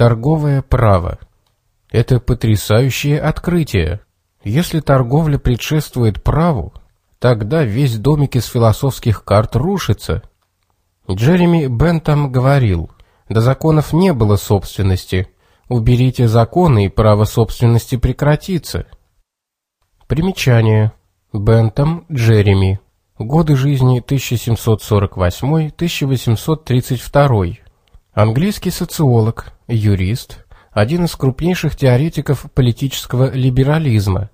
Торговое право. Это потрясающее открытие. Если торговля предшествует праву, тогда весь домик из философских карт рушится. Джереми Бентам говорил, до законов не было собственности. Уберите законы, и право собственности прекратится. Примечание. Бентам Джереми. Годы жизни 1748-1832. Английский социолог, юрист, один из крупнейших теоретиков политического либерализма,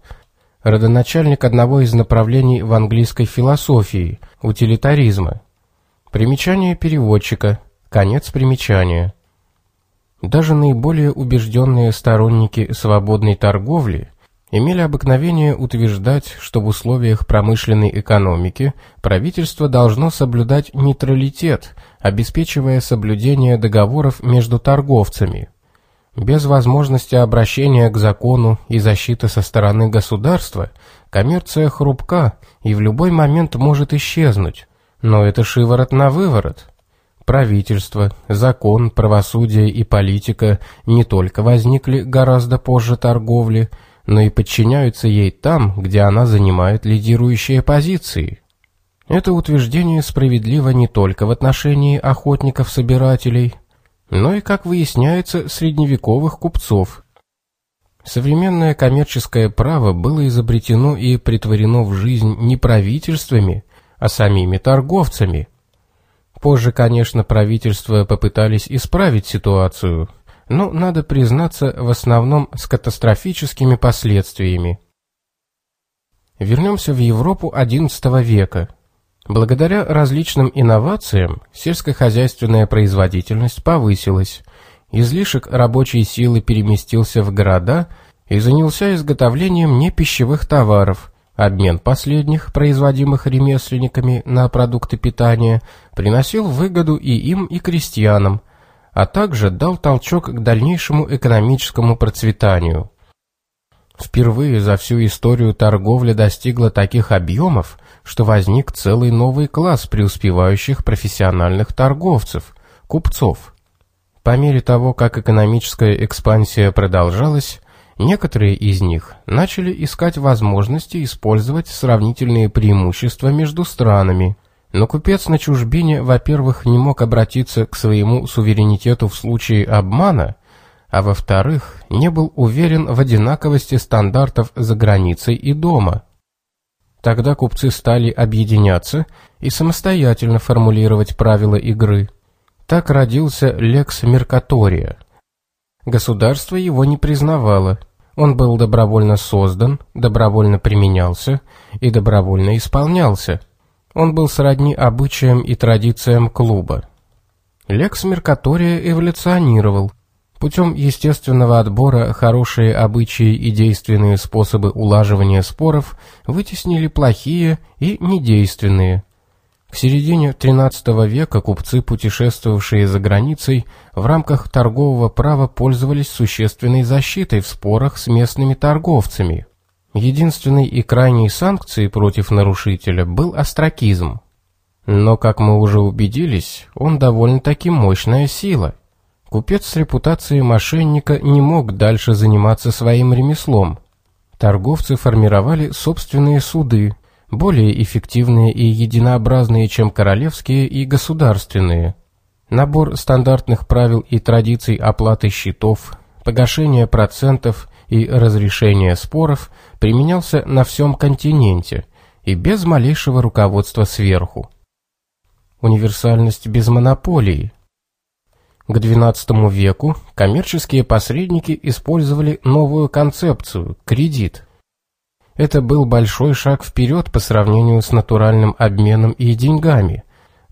родоначальник одного из направлений в английской философии – утилитаризма. Примечание переводчика. Конец примечания. Даже наиболее убежденные сторонники свободной торговли имели обыкновение утверждать, что в условиях промышленной экономики правительство должно соблюдать нейтралитет, обеспечивая соблюдение договоров между торговцами. Без возможности обращения к закону и защиты со стороны государства коммерция хрупка и в любой момент может исчезнуть, но это шиворот на выворот. Правительство, закон, правосудие и политика не только возникли гораздо позже торговли, но и подчиняются ей там, где она занимает лидирующие позиции. Это утверждение справедливо не только в отношении охотников-собирателей, но и, как выясняется, средневековых купцов. Современное коммерческое право было изобретено и притворено в жизнь не правительствами, а самими торговцами. Позже, конечно, правительства попытались исправить ситуацию – но, надо признаться, в основном с катастрофическими последствиями. Вернемся в Европу XI века. Благодаря различным инновациям сельскохозяйственная производительность повысилась, излишек рабочей силы переместился в города и занялся изготовлением непищевых товаров. Обмен последних, производимых ремесленниками на продукты питания, приносил выгоду и им, и крестьянам, а также дал толчок к дальнейшему экономическому процветанию. Впервые за всю историю торговля достигла таких объемов, что возник целый новый класс преуспевающих профессиональных торговцев, купцов. По мере того, как экономическая экспансия продолжалась, некоторые из них начали искать возможности использовать сравнительные преимущества между странами – но купец на чужбине, во-первых, не мог обратиться к своему суверенитету в случае обмана, а во-вторых, не был уверен в одинаковости стандартов за границей и дома. Тогда купцы стали объединяться и самостоятельно формулировать правила игры. Так родился Лекс Меркатория. Государство его не признавало. Он был добровольно создан, добровольно применялся и добровольно исполнялся – он был сродни обычаям и традициям клуба. Лекс Меркатория эволюционировал. Путем естественного отбора хорошие обычаи и действенные способы улаживания споров вытеснили плохие и недейственные. К середине XIII века купцы, путешествовавшие за границей, в рамках торгового права пользовались существенной защитой в спорах с местными торговцами. Единственной и крайней санкцией против нарушителя был остракизм. Но, как мы уже убедились, он довольно-таки мощная сила. Купец с репутацией мошенника не мог дальше заниматься своим ремеслом. Торговцы формировали собственные суды, более эффективные и единообразные, чем королевские и государственные. Набор стандартных правил и традиций оплаты счетов, погашения процентов и разрешения споров применялся на всем континенте и без малейшего руководства сверху. Универсальность без монополии. К XII веку коммерческие посредники использовали новую концепцию – кредит. Это был большой шаг вперед по сравнению с натуральным обменом и деньгами,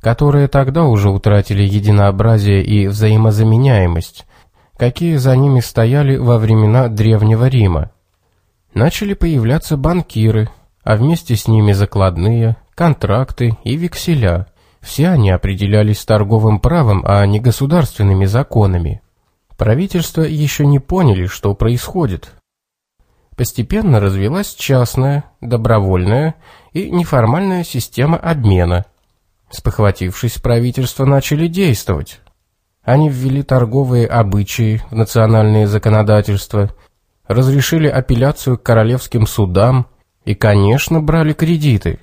которые тогда уже утратили единообразие и взаимозаменяемость, какие за ними стояли во времена Древнего Рима. Начали появляться банкиры, а вместе с ними закладные, контракты и векселя. Все они определялись торговым правом, а не государственными законами. Правительства еще не поняли, что происходит. Постепенно развилась частная, добровольная и неформальная система обмена. Спохватившись, правительства начали действовать. Они ввели торговые обычаи в национальное законодательство, разрешили апелляцию к королевским судам и, конечно, брали кредиты.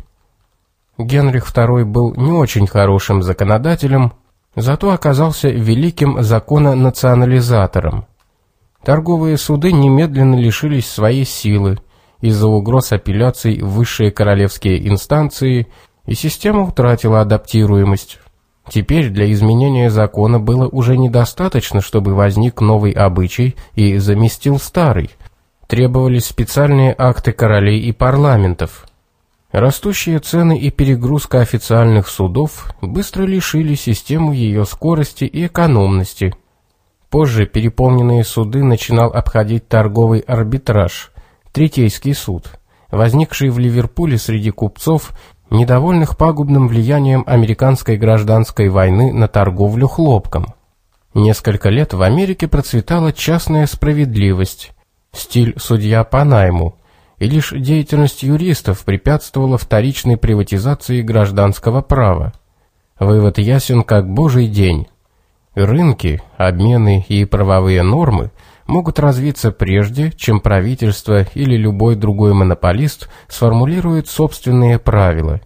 Генрих II был не очень хорошим законодателем, зато оказался великим закононационализатором. Торговые суды немедленно лишились своей силы из-за угроз апелляций в высшие королевские инстанции, и система утратила адаптируемость. Теперь для изменения закона было уже недостаточно, чтобы возник новый обычай и заместил старый. Требовались специальные акты королей и парламентов. Растущие цены и перегрузка официальных судов быстро лишили систему ее скорости и экономности. Позже переполненные суды начинал обходить торговый арбитраж, Третейский суд, возникший в Ливерпуле среди купцов недовольных пагубным влиянием американской гражданской войны на торговлю хлопком. Несколько лет в Америке процветала частная справедливость, стиль судья по найму, и лишь деятельность юристов препятствовала вторичной приватизации гражданского права. Вывод ясен как божий день. Рынки, обмены и правовые нормы могут развиться прежде, чем правительство или любой другой монополист сформулирует собственные правила.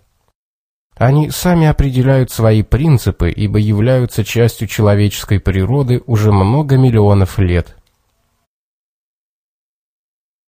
Они сами определяют свои принципы, ибо являются частью человеческой природы уже много миллионов лет.